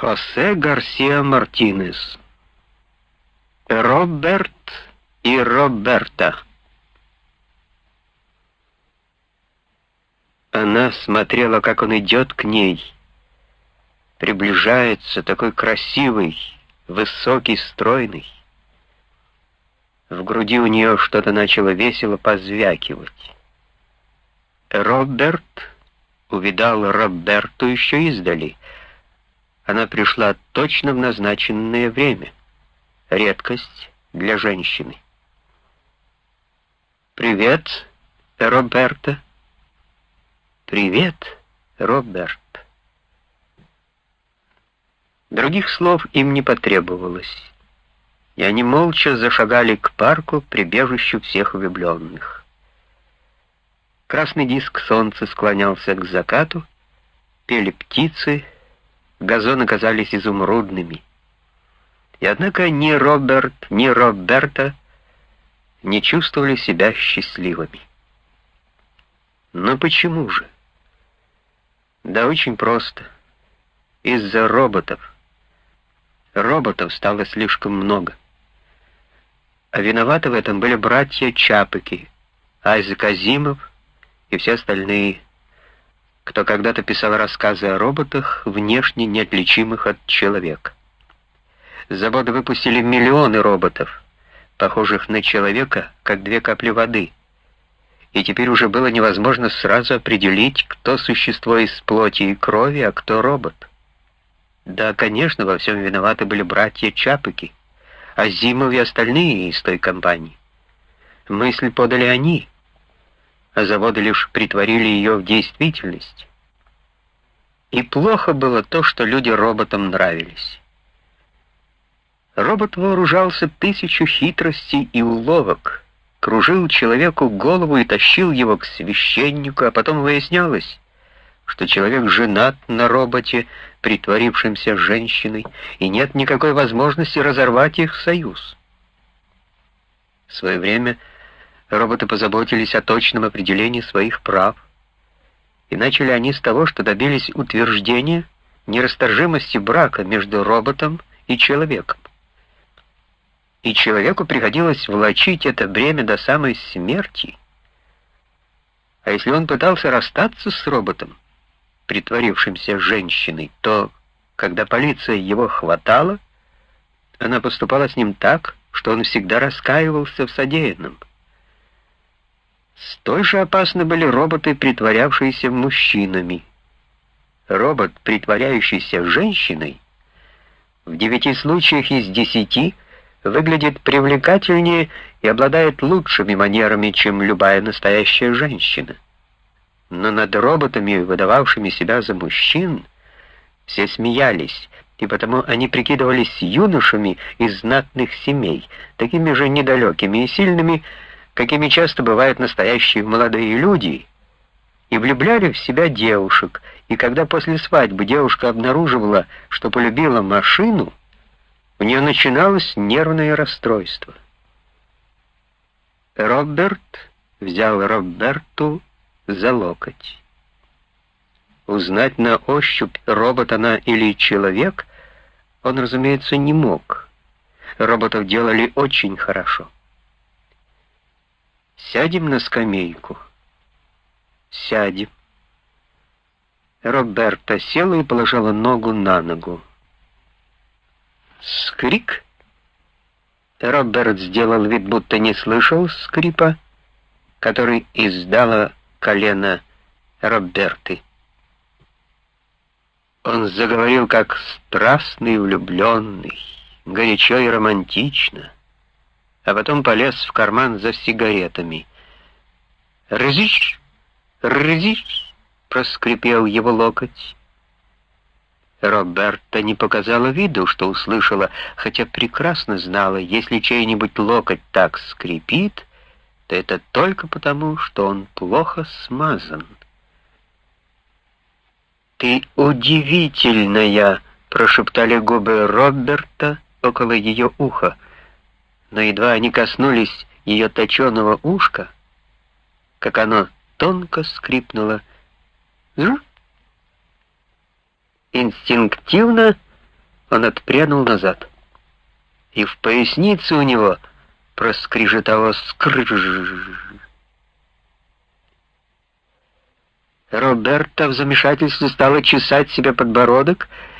Хосе Гарсиа Мартинес. Роберт и Роберта. Она смотрела, как он идет к ней. Приближается, такой красивый, высокий, стройный. В груди у нее что-то начало весело позвякивать. Роберт увидал Роберту еще издали. Она пришла точно в назначенное время. Редкость для женщины. «Привет, Роберта». «Привет, Роберт». Других слов им не потребовалось, и они молча зашагали к парку, прибежищу всех влюбленных. Красный диск солнца склонялся к закату, пели птицы, газоны казались изумрудными. И однако ни Роберт, ни Роберта не чувствовали себя счастливыми. Но почему же? Да очень просто. Из-за роботов. Роботов стало слишком много. А виноваты в этом были братья Чапыки, Айзек Азимов и все остальные, кто когда-то писал рассказы о роботах, внешне неотличимых от человека. Заводы выпустили миллионы роботов, похожих на человека, как две капли воды. И теперь уже было невозможно сразу определить, кто существо из плоти и крови, а кто робот. Да, конечно, во всем виноваты были братья Чапыки, Азимов и остальные из той компании. Мысль подали они, а заводы лишь притворили ее в действительность. И плохо было то, что люди роботам нравились. Робот вооружался тысячу хитростей и уловок, кружил человеку голову и тащил его к священнику, а потом выяснялось, что человек женат на роботе, притворившемся женщиной, и нет никакой возможности разорвать их союз. В свое время роботы позаботились о точном определении своих прав, и начали они с того, что добились утверждения нерасторжимости брака между роботом и человеком. И человеку приходилось влачить это бремя до самой смерти. А если он пытался расстаться с роботом, притворившимся женщиной, то, когда полиция его хватала, она поступала с ним так, что он всегда раскаивался в содеянном. Столь же опасны были роботы, притворявшиеся мужчинами. Робот, притворяющийся женщиной, в девяти случаях из десяти выглядит привлекательнее и обладает лучшими манерами, чем любая настоящая женщина но над роботами, выдававшими себя за мужчин, все смеялись, и потому они прикидывались юношами из знатных семей, такими же недалекими и сильными, какими часто бывают настоящие молодые люди, и влюбляли в себя девушек, и когда после свадьбы девушка обнаруживала, что полюбила машину, у нее начиналось нервное расстройство. Роберт взял Роберту за локоть. Узнать на ощупь, робот она или человек, он, разумеется, не мог. Роботов делали очень хорошо. «Сядем на скамейку?» «Сядем». Роберта села и положила ногу на ногу. Скрик. Роберт сделал вид, будто не слышал скрипа, который издала колено Роберты. Он заговорил как страстный влюбленный, горячо и романтично, а потом полез в карман за сигаретами. «Рзиш! Рзиш!» — проскрипел его локоть. Роберта не показала виду, что услышала, хотя прекрасно знала, если чей-нибудь локоть так скрипит, то это только потому, что он плохо смазан. «Ты удивительная!» — прошептали губы Роберта около ее уха, но едва они коснулись ее точеного ушка, как оно тонко скрипнуло. Инстинктивно Он отпрянул назад. И в пояснице у него проскрежетало скрыж. Роберта в замешательстве стала чесать себе подбородок,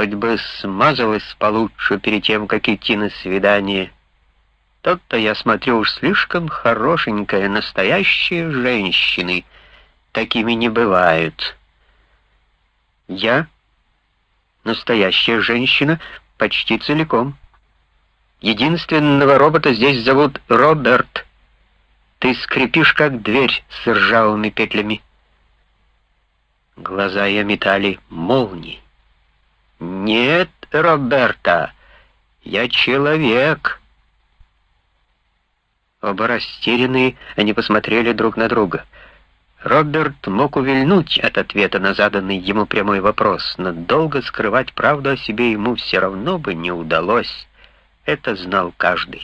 Хоть бы смазалась получше перед тем, как идти на свидание. Тот-то, я смотрю, уж слишком хорошенькая, настоящие женщины. Такими не бывают. Я, настоящая женщина, почти целиком. Единственного робота здесь зовут Роберт. Ты скрипишь, как дверь с ржавыми петлями. Глаза ее метали молнии. «Нет, Роберта, я человек!» Оба растерянные, они посмотрели друг на друга. Роберт мог увильнуть от ответа на заданный ему прямой вопрос, но долго скрывать правду о себе ему все равно бы не удалось. Это знал каждый.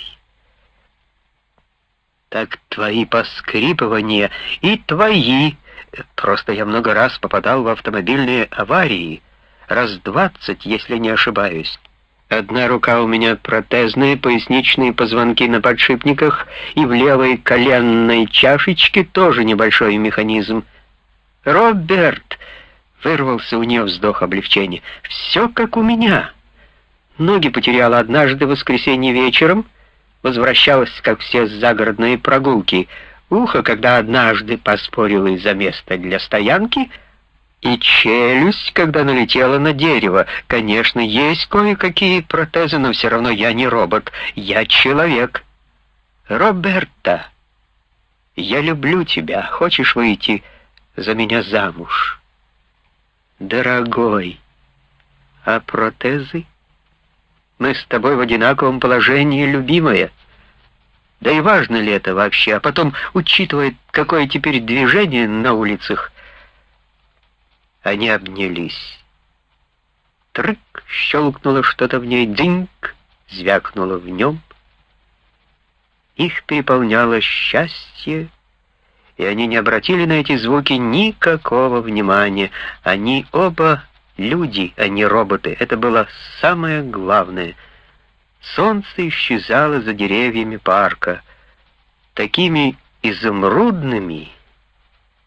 «Так твои поскрипывания и твои!» Просто я много раз попадал в автомобильные аварии, раз двадцать, если не ошибаюсь. Одна рука у меня протезная, поясничные позвонки на подшипниках, и в левой коленной чашечке тоже небольшой механизм. «Роберт!» — вырвался у нее вздох облегчения. «Все как у меня!» Ноги потеряла однажды в воскресенье вечером, возвращалась, как все, с загородной прогулки — ухо, когда однажды поспорил из-за места для стоянки, и челюсть, когда налетела на дерево. Конечно, есть кое-какие протезы, но все равно я не робот, я человек. Роберта, я люблю тебя, хочешь выйти за меня замуж? Дорогой, а протезы? Мы с тобой в одинаковом положении, любимая. Да и важно ли это вообще? А потом, учитывая, какое теперь движение на улицах, они обнялись. Трык, щелкнуло что-то в ней, динг, звякнуло в нем. Их переполняло счастье, и они не обратили на эти звуки никакого внимания. Они оба люди, а не роботы. Это было самое главное — Солнце исчезало за деревьями парка. Такими изумрудными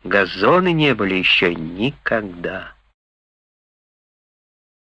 газоны не были еще никогда.